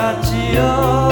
닿지요.